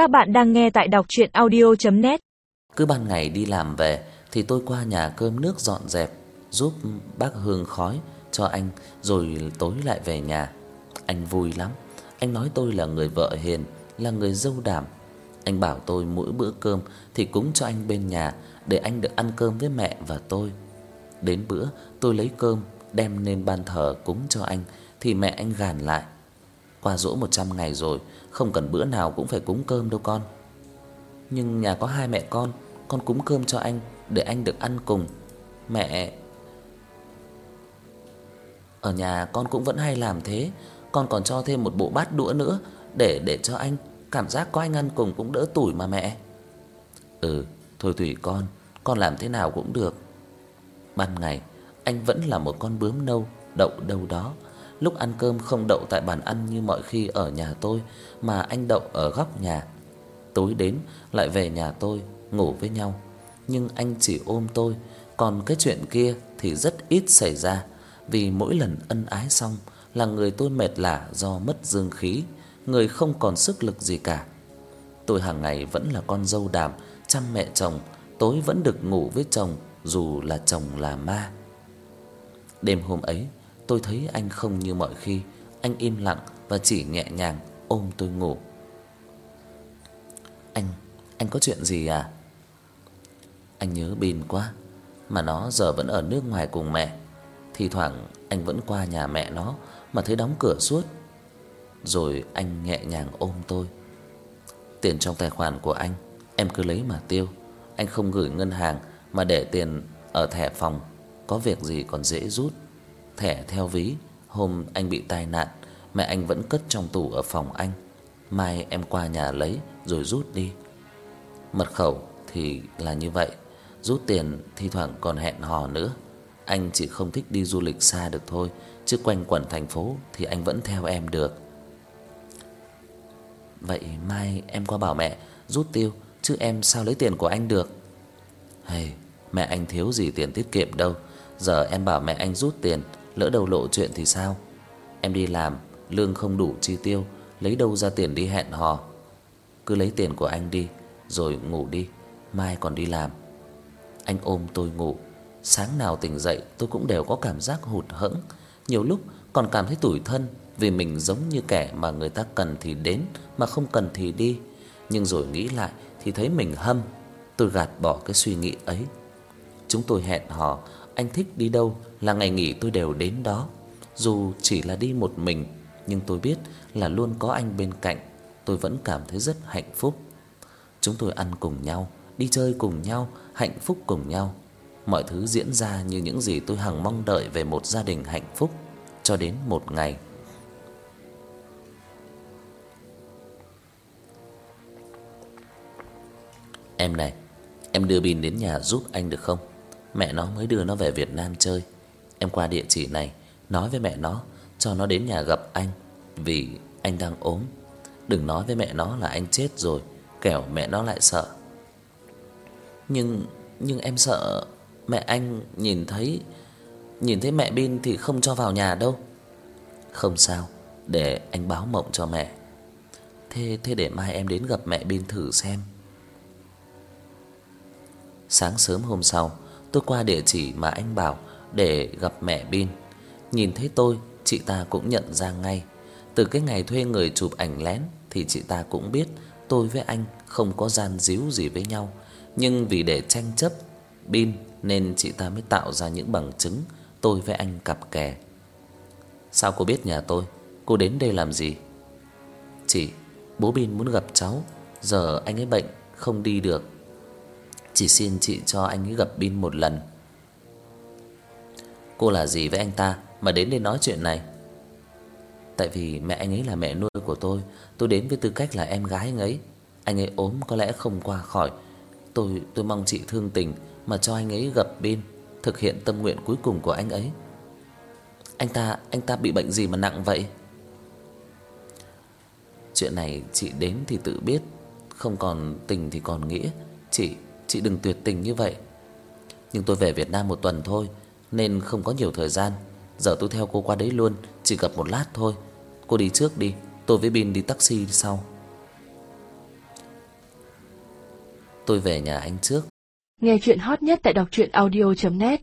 Các bạn đang nghe tại đọc audio net Cứ ban ngày đi làm về thì tôi qua nhà cơm nước dọn dẹp, giúp bác hương khói cho anh rồi tối lại về nhà. Anh vui lắm. Anh nói tôi là người vợ hiền, là người dâu đảm. Anh bảo tôi mỗi bữa cơm thì cúng cho anh bên nhà để anh được ăn cơm với mẹ và tôi. Đến bữa tôi lấy cơm đem lên ban thờ cúng cho anh thì mẹ anh gàn lại. Qua dỗ 100 ngày rồi, không cần bữa nào cũng phải cúng cơm đâu con. Nhưng nhà có hai mẹ con, con cúng cơm cho anh để anh được ăn cùng. Mẹ Ở nhà con cũng vẫn hay làm thế, con còn cho thêm một bộ bát đũa nữa để để cho anh, cảm giác có anh ăn cùng cũng đỡ tủi mà mẹ. Ừ, thôi tùy con, con làm thế nào cũng được. Ban ngày anh vẫn là một con bướm nâu đậu đâu đó. Lúc ăn cơm không đậu tại bàn ăn như mọi khi ở nhà tôi mà anh đậu ở góc nhà. Tối đến lại về nhà tôi ngủ với nhau, nhưng anh chỉ ôm tôi, còn cái chuyện kia thì rất ít xảy ra, vì mỗi lần ân ái xong là người tôi mệt lả do mất dương khí, người không còn sức lực gì cả. Tôi hàng ngày vẫn là con dâu đảm chăm mẹ chồng, tối vẫn được ngủ với chồng dù là chồng là ma. Đêm hôm ấy, tôi thấy anh không như mọi khi, anh im lặng và chỉ nhẹ nhàng ôm tôi ngủ. Anh, anh có chuyện gì à? Anh nhớ Bin quá, mà nó giờ vẫn ở nước ngoài cùng mẹ. Thì thoảng anh vẫn qua nhà mẹ nó mà thấy đóng cửa suốt. Rồi anh nhẹ nhàng ôm tôi. Tiền trong tài khoản của anh em cứ lấy mà tiêu, anh không gửi ngân hàng mà để tiền ở thẻ phòng, có việc gì còn dễ rút. Thẻ theo ví, hôm anh bị tai nạn, mẹ anh vẫn cất trong tủ ở phòng anh. Mai em qua nhà lấy rồi rút đi. Mật khẩu thì là như vậy, rút tiền thi thoảng còn hẹn hò nữa. Anh chỉ không thích đi du lịch xa được thôi, chứ quanh quẩn thành phố thì anh vẫn theo em được. Vậy mai em qua bảo mẹ rút tiêu, chứ em sao lấy tiền của anh được? Hay, mẹ anh thiếu gì tiền tiết kiệm đâu, giờ em bảo mẹ anh rút tiền, lỡ đầu lộ chuyện thì sao? Em đi làm, lương không đủ chi tiêu, lấy đâu ra tiền đi hẹn hò? Cứ lấy tiền của anh đi, rồi ngủ đi, mai còn đi làm. Anh ôm tôi ngủ, sáng nào tỉnh dậy tôi cũng đều có cảm giác hụt hẫng, nhiều lúc còn cảm thấy tủi thân vì mình giống như kẻ mà người ta cần thì đến mà không cần thì đi, nhưng rồi nghĩ lại thì thấy mình hâm, tôi gạt bỏ cái suy nghĩ ấy. Chúng tôi hẹn hò, anh thích đi đâu là ngày nghỉ tôi đều đến đó, dù chỉ là đi một mình, nhưng tôi biết là luôn có anh bên cạnh, tôi vẫn cảm thấy rất hạnh phúc. Chúng tôi ăn cùng nhau, đi chơi cùng nhau, hạnh phúc cùng nhau. Mọi thứ diễn ra như những gì tôi hằng mong đợi về một gia đình hạnh phúc cho đến một ngày. Em này, em đưa pin đến nhà giúp anh được không? Mẹ nó mới đưa nó về Việt Nam chơi. Em qua địa chỉ này nói với mẹ nó cho nó đến nhà gặp anh vì anh đang ốm. Đừng nói với mẹ nó là anh chết rồi, kẻo mẹ nó lại sợ. Nhưng nhưng em sợ mẹ anh nhìn thấy nhìn thấy mẹ Bin thì không cho vào nhà đâu. Không sao, để anh báo mộng cho mẹ. Thế thế để mai em đến gặp mẹ Bin thử xem. Sáng sớm hôm sau, tôi qua địa chỉ mà anh bảo để gặp mẹ Bin. Nhìn thấy tôi, chị ta cũng nhận ra ngay. Từ cái ngày thuê người chụp ảnh lén thì chị ta cũng biết tôi với anh không có gian díu gì với nhau, nhưng vì để tranh chấp Bin nên chị ta mới tạo ra những bằng chứng tôi với anh cặp kè. Sao cô biết nhà tôi? Cô đến đây làm gì? Chị, bố Bin muốn gặp cháu, giờ anh ấy bệnh không đi được. Chỉ xin chị cho anh ấy gặp Bin một lần. Cô là gì với anh ta mà đến đây nói chuyện này? Tại vì mẹ anh ấy là mẹ nuôi của tôi, tôi đến với tư cách là em gái anh ấy. Anh ấy ốm có lẽ không qua khỏi. Tôi tôi mong chị thương tình mà cho anh ấy gặp Bin, thực hiện tâm nguyện cuối cùng của anh ấy. Anh ta anh ta bị bệnh gì mà nặng vậy? Chuyện này chị đến thì tự biết, không còn tình thì còn nghĩa, chị chị đừng tuyệt tình như vậy. Nhưng tôi về Việt Nam một tuần thôi nên không có nhiều thời gian. Giờ tôi theo cô qua đấy luôn, chỉ gặp một lát thôi. Cô đi trước đi, tôi với Bin đi taxi sau. tôi về nhà anh trước. Nghe chuyện hot nhất tại đọc truyện audio net